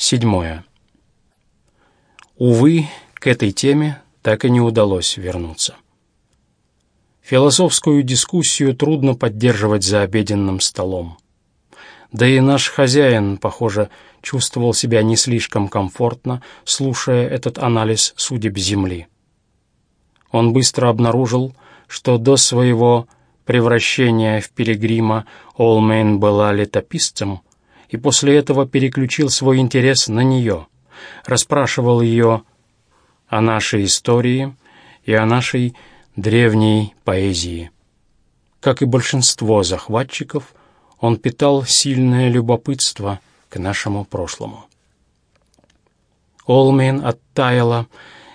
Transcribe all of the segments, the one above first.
Седьмое. Увы, к этой теме так и не удалось вернуться. Философскую дискуссию трудно поддерживать за обеденным столом. Да и наш хозяин, похоже, чувствовал себя не слишком комфортно, слушая этот анализ судеб Земли. Он быстро обнаружил, что до своего превращения в пилигрима Олмейн была летописцем, и после этого переключил свой интерес на нее, расспрашивал ее о нашей истории и о нашей древней поэзии. Как и большинство захватчиков, он питал сильное любопытство к нашему прошлому. Олмейн оттаяла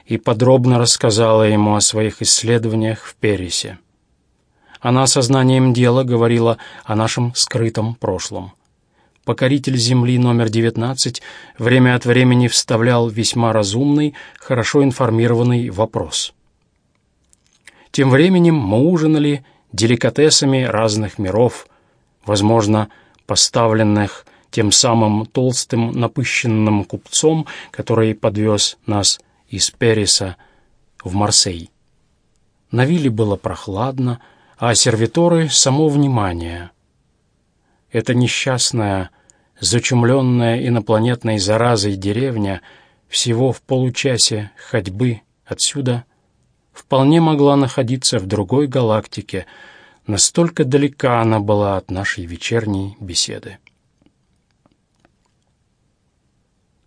и подробно рассказала ему о своих исследованиях в Перисе. Она сознанием дела говорила о нашем скрытом прошлом. Покоритель Земли номер 19 время от времени вставлял весьма разумный, хорошо информированный вопрос — тем временем мы ужинали деликатесами разных миров, возможно, поставленных тем самым толстым напыщенным купцом, который подвез нас из Переса в Марсей. На вилле было прохладно, а сервиторы — само внимание. Эта несчастная, зачумленная инопланетной заразой деревня всего в получасе ходьбы отсюда — вполне могла находиться в другой галактике, настолько далека она была от нашей вечерней беседы.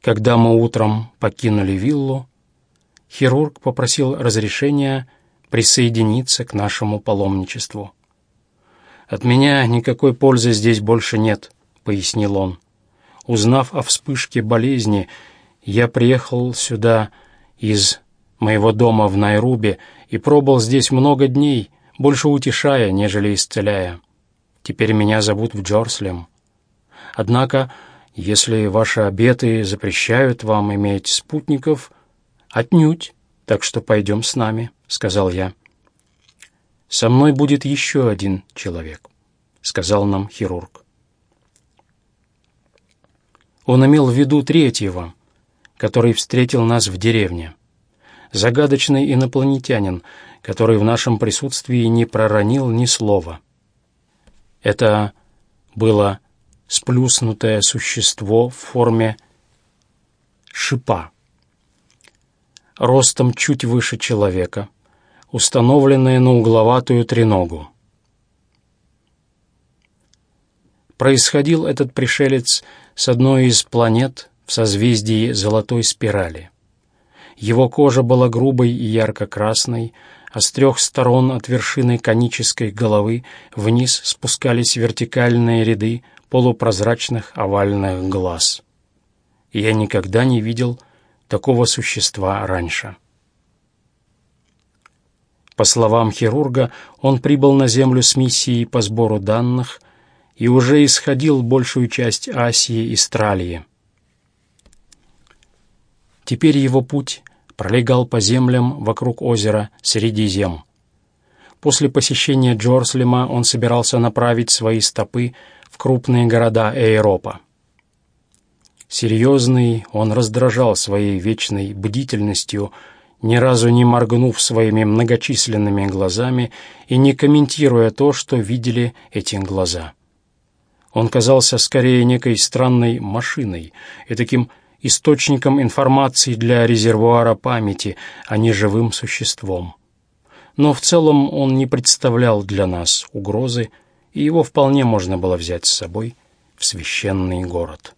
Когда мы утром покинули виллу, хирург попросил разрешения присоединиться к нашему паломничеству. «От меня никакой пользы здесь больше нет», — пояснил он. «Узнав о вспышке болезни, я приехал сюда из моего дома в Найруби и пробыл здесь много дней, больше утешая, нежели исцеляя. Теперь меня зовут в Джорслем. Однако, если ваши обеты запрещают вам иметь спутников, отнюдь, так что пойдем с нами, — сказал я. «Со мной будет еще один человек», — сказал нам хирург. Он имел в виду третьего, который встретил нас в деревне загадочный инопланетянин, который в нашем присутствии не проронил ни слова. Это было сплюснутое существо в форме шипа, ростом чуть выше человека, установленное на угловатую треногу. Происходил этот пришелец с одной из планет в созвездии Золотой Спирали. Его кожа была грубой и ярко-красной, а с трех сторон от вершины конической головы вниз спускались вертикальные ряды полупрозрачных овальных глаз. Я никогда не видел такого существа раньше. По словам хирурга, он прибыл на Землю с миссией по сбору данных и уже исходил большую часть Асии и Стралии. Теперь его путь пролегал по землям вокруг озера Средизем. После посещения Джорслема он собирался направить свои стопы в крупные города Эйропа. Серьезный, он раздражал своей вечной бдительностью, ни разу не моргнув своими многочисленными глазами и не комментируя то, что видели эти глаза. Он казался скорее некой странной машиной и таким источником информации для резервуара памяти, а не живым существом. Но в целом он не представлял для нас угрозы, и его вполне можно было взять с собой в священный город.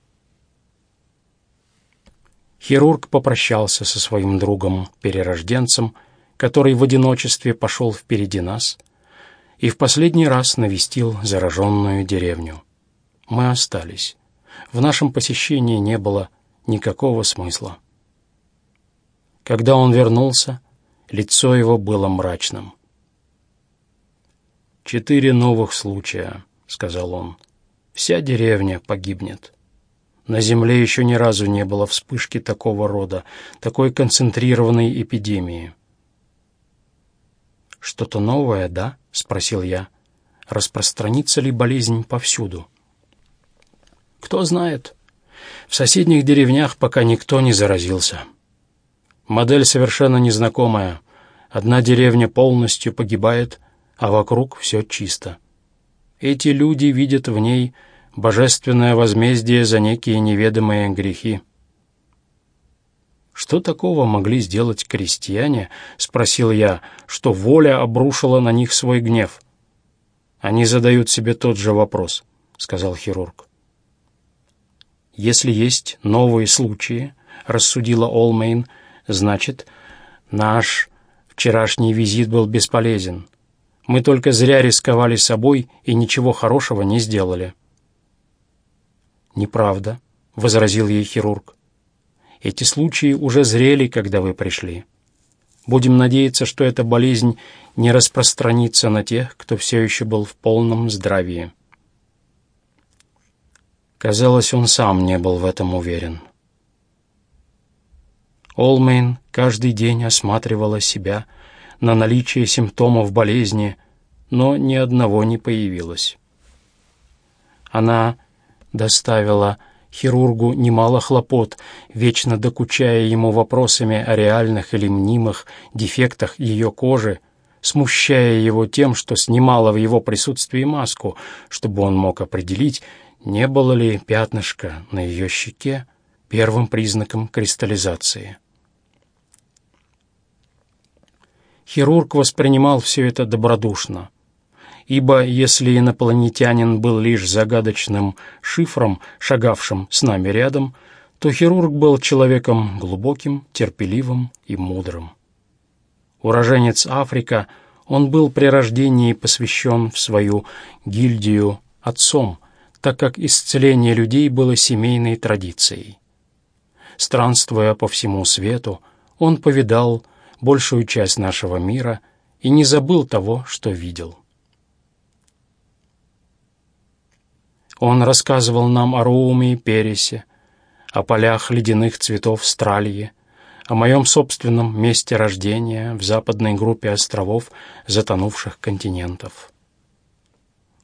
Хирург попрощался со своим другом-перерожденцем, который в одиночестве пошел впереди нас, и в последний раз навестил зараженную деревню. Мы остались. В нашем посещении не было никакого смысла. Когда он вернулся, лицо его было мрачным. «Четыре новых случая», — сказал он. «Вся деревня погибнет. На земле еще ни разу не было вспышки такого рода, такой концентрированной эпидемии». «Что-то новое, да?» — спросил я. «Распространится ли болезнь повсюду?» «Кто знает», В соседних деревнях пока никто не заразился. Модель совершенно незнакомая. Одна деревня полностью погибает, а вокруг все чисто. Эти люди видят в ней божественное возмездие за некие неведомые грехи. «Что такого могли сделать крестьяне?» — спросил я, что воля обрушила на них свой гнев. «Они задают себе тот же вопрос», — сказал хирург. «Если есть новые случаи», — рассудила Олмейн, — «значит, наш вчерашний визит был бесполезен. Мы только зря рисковали собой и ничего хорошего не сделали». «Неправда», — возразил ей хирург. Эти случаи уже зрели, когда вы пришли. Будем надеяться, что эта болезнь не распространится на тех, кто все еще был в полном здравии. Казалось, он сам не был в этом уверен. Олмейн каждый день осматривала себя на наличие симптомов болезни, но ни одного не появилось. Она доставила хирургу немало хлопот, вечно докучая ему вопросами о реальных или мнимых дефектах ее кожи, смущая его тем, что снимала в его присутствии маску, чтобы он мог определить, не было ли пятнышко на ее щеке первым признаком кристаллизации. Хирург воспринимал все это добродушно ибо если инопланетянин был лишь загадочным шифром, шагавшим с нами рядом, то хирург был человеком глубоким, терпеливым и мудрым. Уроженец Африка, он был при рождении посвящен в свою гильдию отцом, так как исцеление людей было семейной традицией. Странствуя по всему свету, он повидал большую часть нашего мира и не забыл того, что видел. Он рассказывал нам о Роуме и Пересе, о полях ледяных цветов Стральи, о моем собственном месте рождения в западной группе островов затонувших континентов.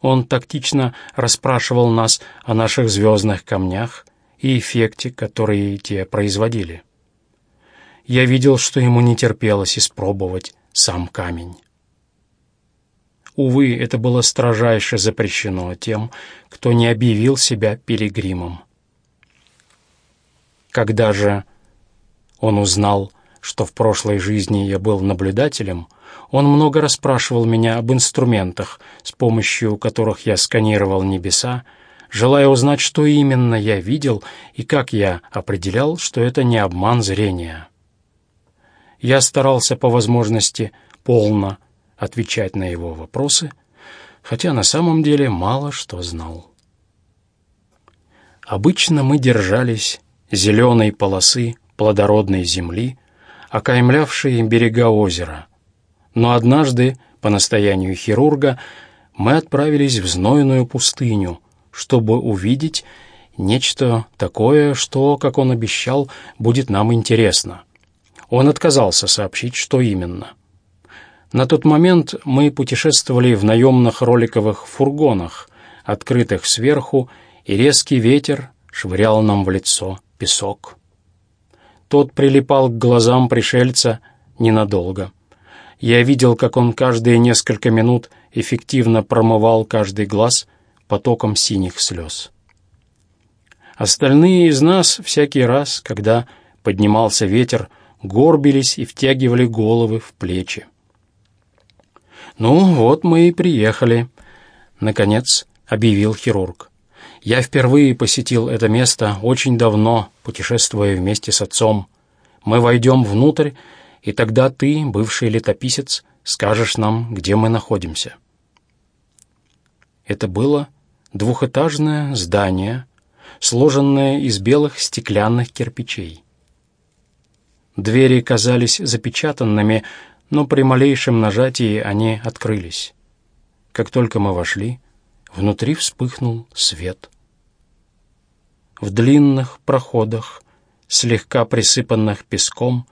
Он тактично расспрашивал нас о наших звездных камнях и эффекте, который те производили. Я видел, что ему не терпелось испробовать сам камень. Увы, это было строжайше запрещено тем, кто не объявил себя пилигримом. Когда же он узнал, что в прошлой жизни я был наблюдателем, он много расспрашивал меня об инструментах, с помощью которых я сканировал небеса, желая узнать, что именно я видел и как я определял, что это не обман зрения. Я старался по возможности полно отвечать на его вопросы, хотя на самом деле мало что знал. Обычно мы держались зеленой полосы плодородной земли, окаймлявшей берега озера, но однажды, по настоянию хирурга, мы отправились в знойную пустыню, чтобы увидеть нечто такое, что, как он обещал, будет нам интересно. Он отказался сообщить, что именно — на тот момент мы путешествовали в наемных роликовых фургонах, открытых сверху, и резкий ветер швырял нам в лицо песок. Тот прилипал к глазам пришельца ненадолго. Я видел, как он каждые несколько минут эффективно промывал каждый глаз потоком синих слез. Остальные из нас всякий раз, когда поднимался ветер, горбились и втягивали головы в плечи. «Ну, вот мы и приехали», — наконец объявил хирург. «Я впервые посетил это место очень давно, путешествуя вместе с отцом. Мы войдем внутрь, и тогда ты, бывший летописец, скажешь нам, где мы находимся». Это было двухэтажное здание, сложенное из белых стеклянных кирпичей. Двери казались запечатанными, но при малейшем нажатии они открылись. Как только мы вошли, внутри вспыхнул свет. В длинных проходах, слегка присыпанных песком,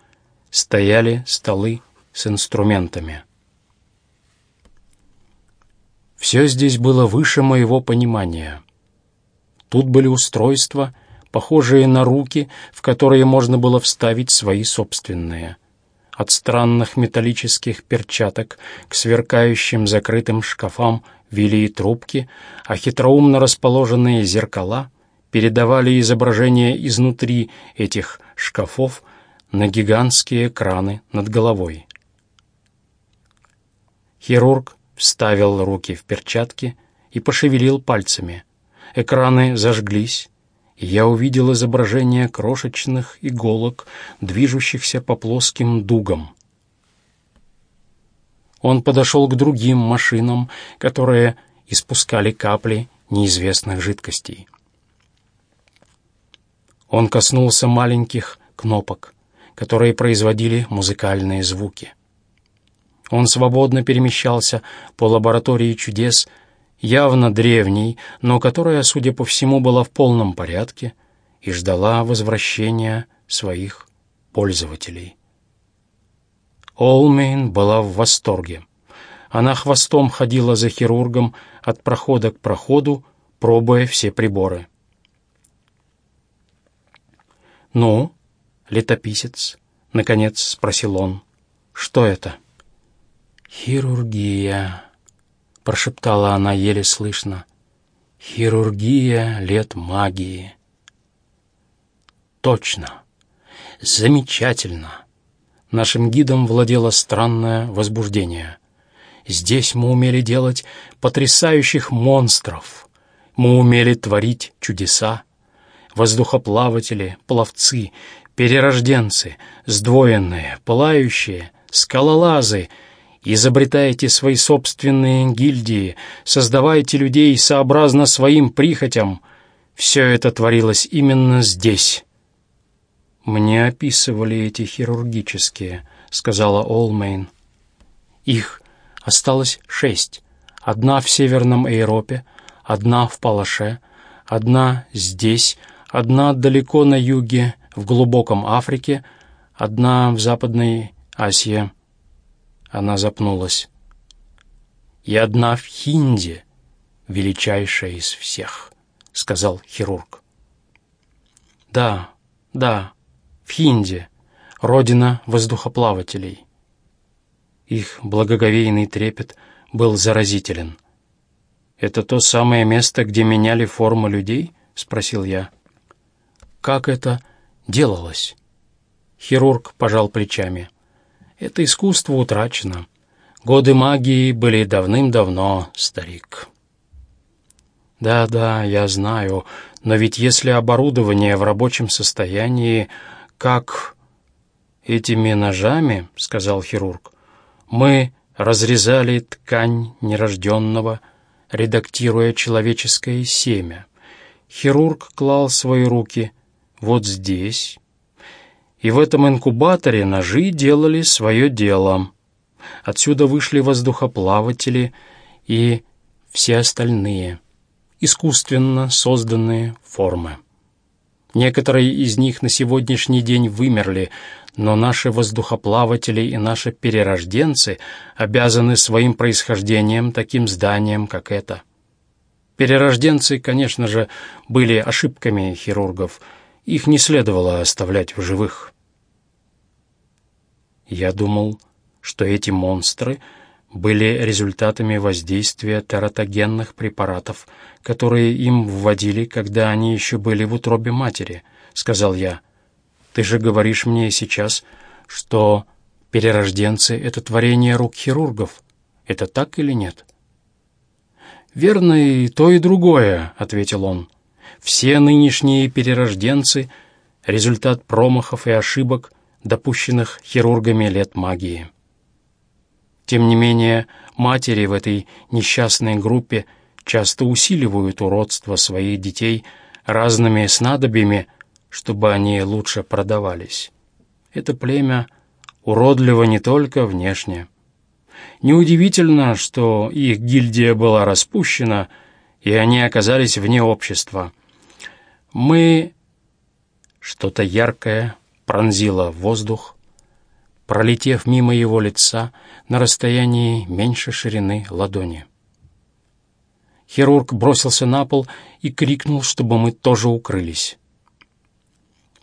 стояли столы с инструментами. Все здесь было выше моего понимания. Тут были устройства, похожие на руки, в которые можно было вставить свои собственные. От странных металлических перчаток к сверкающим закрытым шкафам вели и трубки, а хитроумно расположенные зеркала передавали изображения изнутри этих шкафов на гигантские экраны над головой. Хирург вставил руки в перчатки и пошевелил пальцами. Экраны зажглись, я увидел изображение крошечных иголок, движущихся по плоским дугам. Он подошел к другим машинам, которые испускали капли неизвестных жидкостей. Он коснулся маленьких кнопок, которые производили музыкальные звуки. Он свободно перемещался по лаборатории чудес, явно древней, но которая, судя по всему, была в полном порядке и ждала возвращения своих пользователей. Олмейн была в восторге. Она хвостом ходила за хирургом от прохода к проходу, пробуя все приборы. «Ну, летописец?» — наконец спросил он. «Что это?» «Хирургия», — прошептала она еле слышно. «Хирургия лет магии». «Точно! Замечательно!» Нашим гидом владело странное возбуждение. Здесь мы умели делать потрясающих монстров. Мы умели творить чудеса. Воздухоплаватели, пловцы, перерожденцы, сдвоенные, пылающие, скалолазы — изобретаете свои собственные гильдии, создавайте людей сообразно своим прихотям. Все это творилось именно здесь. «Мне описывали эти хирургические», — сказала Олмейн. «Их осталось шесть. Одна в Северном Европе, одна в Палаше, одна здесь, одна далеко на юге, в глубоком Африке, одна в Западной Асии». Она запнулась. «И одна в Хинде, величайшая из всех», — сказал хирург. «Да, да, в Хинде, родина воздухоплавателей». Их благоговейный трепет был заразителен. «Это то самое место, где меняли форму людей?» — спросил я. «Как это делалось?» Хирург пожал плечами. Это искусство утрачено. Годы магии были давным-давно, старик. Да-да, я знаю, но ведь если оборудование в рабочем состоянии, как этими ножами, — сказал хирург, — мы разрезали ткань нерожденного, редактируя человеческое семя. Хирург клал свои руки вот здесь, и в этом инкубаторе ножи делали свое дело. Отсюда вышли воздухоплаватели и все остальные, искусственно созданные формы. Некоторые из них на сегодняшний день вымерли, но наши воздухоплаватели и наши перерожденцы обязаны своим происхождением таким зданием, как это. Перерожденцы, конечно же, были ошибками хирургов. Их не следовало оставлять в живых. Я думал, что эти монстры были результатами воздействия тератогенных препаратов, которые им вводили, когда они еще были в утробе матери, — сказал я. Ты же говоришь мне сейчас, что перерожденцы — это творение рук хирургов. Это так или нет? «Верно и то, и другое», — ответил он. «Все нынешние перерожденцы — результат промахов и ошибок — допущенных хирургами лет магии. Тем не менее, матери в этой несчастной группе часто усиливают уродство своих детей разными снадобьями, чтобы они лучше продавались. Это племя уродливо не только внешне. Неудивительно, что их гильдия была распущена, и они оказались вне общества. Мы... Что-то яркое пронзила воздух, пролетев мимо его лица на расстоянии меньше ширины ладони. Хирург бросился на пол и крикнул, чтобы мы тоже укрылись.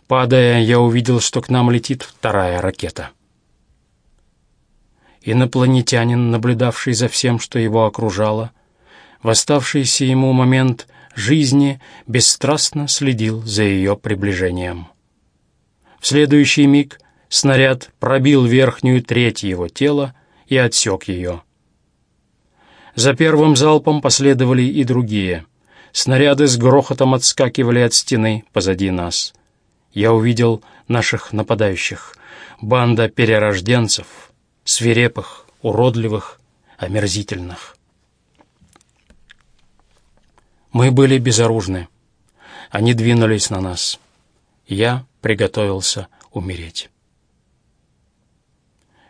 Падая, я увидел, что к нам летит вторая ракета. Инопланетянин, наблюдавший за всем, что его окружало, в оставшийся ему момент жизни бесстрастно следил за ее приближением. В следующий миг снаряд пробил верхнюю треть его тела и отсек ее. За первым залпом последовали и другие. Снаряды с грохотом отскакивали от стены позади нас. Я увидел наших нападающих. Банда перерожденцев, свирепых, уродливых, омерзительных. Мы были безоружны. Они двинулись на нас. Я приготовился умереть.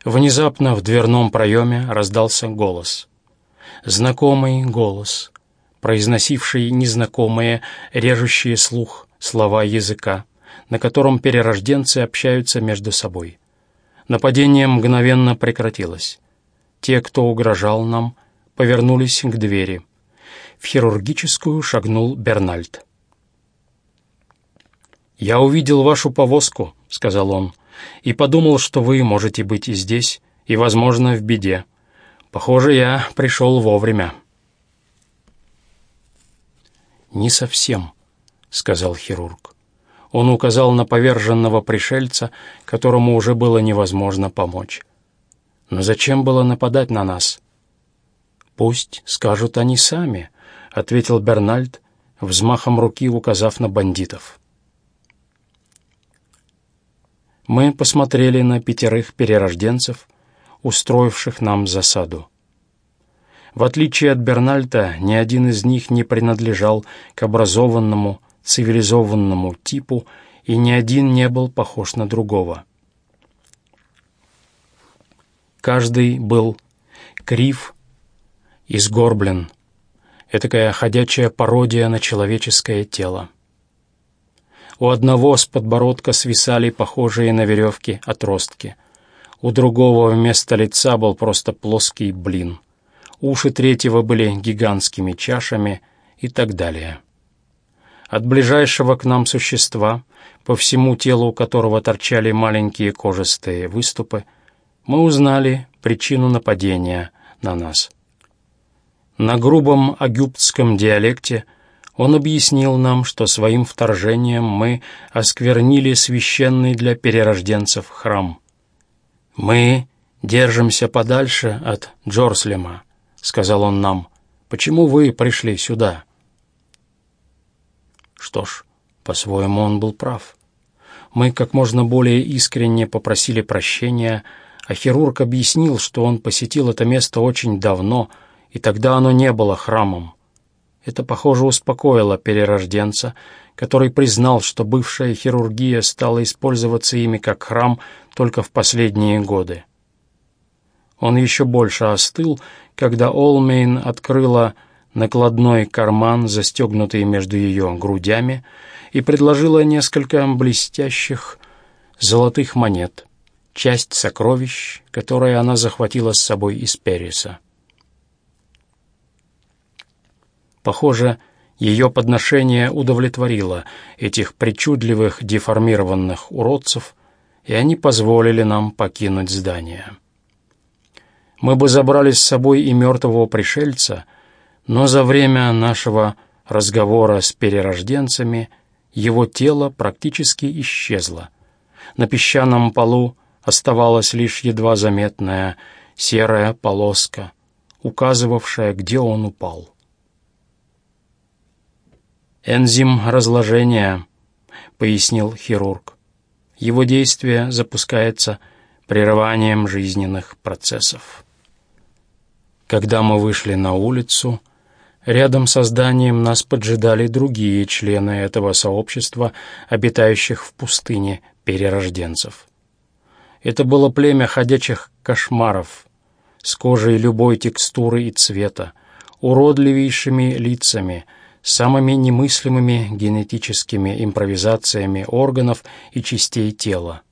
Внезапно в дверном проеме раздался голос. Знакомый голос, произносивший незнакомые, режущие слух слова языка, на котором перерожденцы общаются между собой. Нападение мгновенно прекратилось. Те, кто угрожал нам, повернулись к двери. В хирургическую шагнул Бернальд. «Я увидел вашу повозку», — сказал он, — «и подумал, что вы можете быть и здесь, и, возможно, в беде. Похоже, я пришел вовремя». «Не совсем», — сказал хирург. Он указал на поверженного пришельца, которому уже было невозможно помочь. «Но зачем было нападать на нас?» «Пусть скажут они сами», — ответил Бернальд, взмахом руки указав на бандитов. Мы посмотрели на пятерых перерожденцев, устроивших нам засаду. В отличие от Бернальта, ни один из них не принадлежал к образованному, цивилизованному типу, и ни один не был похож на другого. Каждый был крив и сгорблен, этакая ходячая пародия на человеческое тело. У одного с подбородка свисали похожие на веревки отростки, у другого вместо лица был просто плоский блин — уши третьего были гигантскими чашами и так далее. От ближайшего к нам существа, по всему телу которого торчали маленькие кожистые выступы, мы узнали причину нападения на нас. На грубом агюптском диалекте он объяснил нам, что своим вторжением мы осквернили священный для перерожденцев храм. Мы держимся подальше от Джорслема, — сказал он нам, — «почему вы пришли сюда?» Что ж, по-своему он был прав. Мы как можно более искренне попросили прощения, а хирург объяснил, что он посетил это место очень давно, и тогда оно не было храмом. Это, похоже, успокоило перерожденца, который признал, что бывшая хирургия стала использоваться ими как храм только в последние годы. Он еще больше остыл, когда Олмейн открыла накладной карман, застегнутый между ее грудями, и предложила несколько блестящих золотых монет, часть сокровищ, которые она захватила с собой из Периса. Похоже, ее подношение удовлетворило этих причудливых деформированных уродцев, и они позволили нам покинуть здание. Мы бы забрали с собой и мертвого пришельца, но за время нашего разговора с перерожденцами его тело практически исчезло. На песчаном полу оставалась лишь едва заметная серая полоска, указывавшая, где он упал. «Энзим разложения», — пояснил хирург. «Его действие запускается прерыванием жизненных процессов». Когда мы вышли на улицу, рядом со зданием нас поджидали другие члены этого сообщества, обитающих в пустыне перерожденцев. Это было племя ходячих кошмаров с кожей любой текстуры и цвета, уродливейшими лицами, самыми немыслимыми генетическими импровизациями органов и частей тела.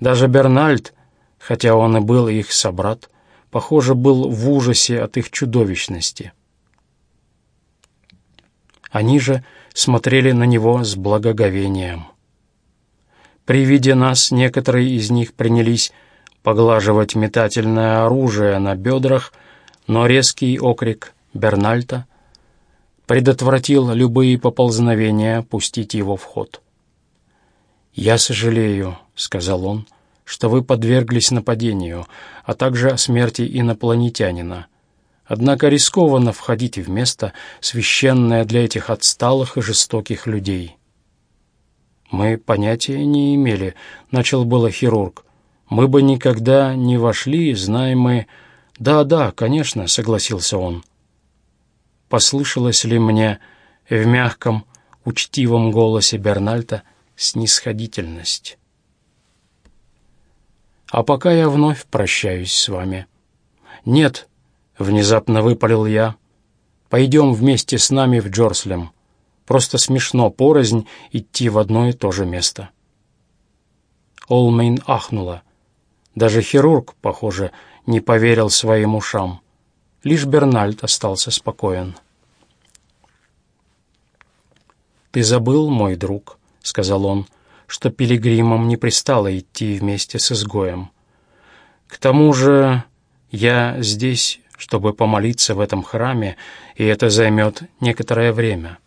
Даже Бернальд, хотя он и был их собрат, похоже, был в ужасе от их чудовищности. Они же смотрели на него с благоговением. При виде нас некоторые из них принялись поглаживать метательное оружие на бедрах, но резкий окрик Бернальта предотвратил любые поползновения пустить его в ход. «Я сожалею», — сказал он, — «что вы подверглись нападению, а также о смерти инопланетянина. Однако рискованно входить в место, священное для этих отсталых и жестоких людей». «Мы понятия не имели», — начал было хирург. «Мы бы никогда не вошли, знаем мы...» «Да-да, конечно», — согласился он. Послышалось ли мне в мягком, учтивом голосе Бернальта снисходительность? «А пока я вновь прощаюсь с вами». «Нет», — внезапно выпалил я, — «пойдем вместе с нами в Джорслем». Просто смешно порознь идти в одно и то же место. Олмейн ахнула. Даже хирург, похоже, не поверил своим ушам. Лишь Бернальд остался спокоен. «Ты забыл, мой друг», — сказал он, — «что пилигримам не пристало идти вместе с изгоем. К тому же я здесь, чтобы помолиться в этом храме, и это займет некоторое время»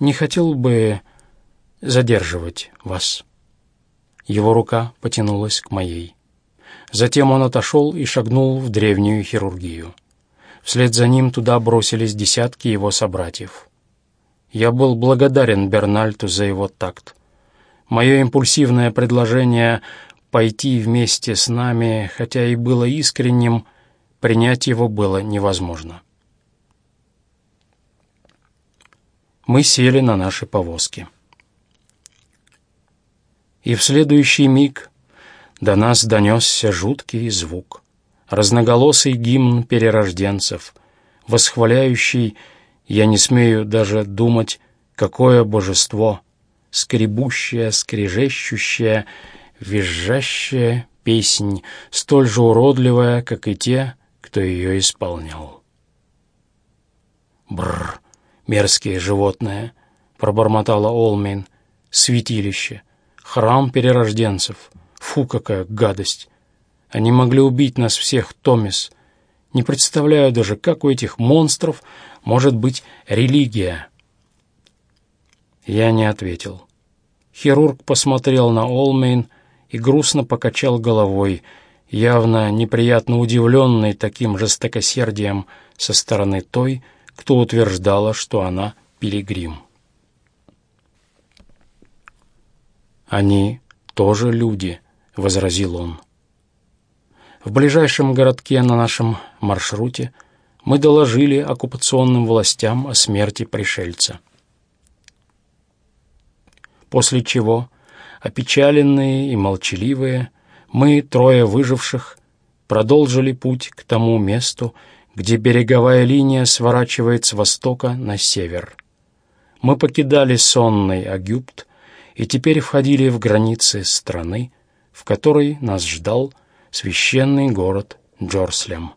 не хотел бы задерживать вас». Его рука потянулась к моей. Затем он отошел и шагнул в древнюю хирургию. Вслед за ним туда бросились десятки его собратьев. Я был благодарен Бернальту за его такт. Мое импульсивное предложение пойти вместе с нами, хотя и было искренним, принять его было невозможно. мы сели на наши повозки. И в следующий миг до нас донесся жуткий звук, разноголосый гимн перерожденцев, восхваляющий, я не смею даже думать, какое божество, скребущая, скрежещущая, визжащая песнь, столь же уродливая, как и те, кто ее исполнял. Бррр! мерзкие животные», — пробормотала Олмейн. «Святилище, храм перерожденцев. Фу, какая гадость! Они могли убить нас всех, Томис. Не представляю даже, как у этих монстров может быть религия». Я не ответил. Хирург посмотрел на Олмейн и грустно покачал головой, явно неприятно удивленный таким жестокосердием со стороны той, кто утверждала, что она пилигрим. «Они тоже люди», — возразил он. В ближайшем городке на нашем маршруте мы доложили оккупационным властям о смерти пришельца. После чего, опечаленные и молчаливые, мы, трое выживших, продолжили путь к тому месту, где береговая линия сворачивает с востока на север. Мы покидали сонный Агюпт и теперь входили в границы страны, в которой нас ждал священный город Джорслем.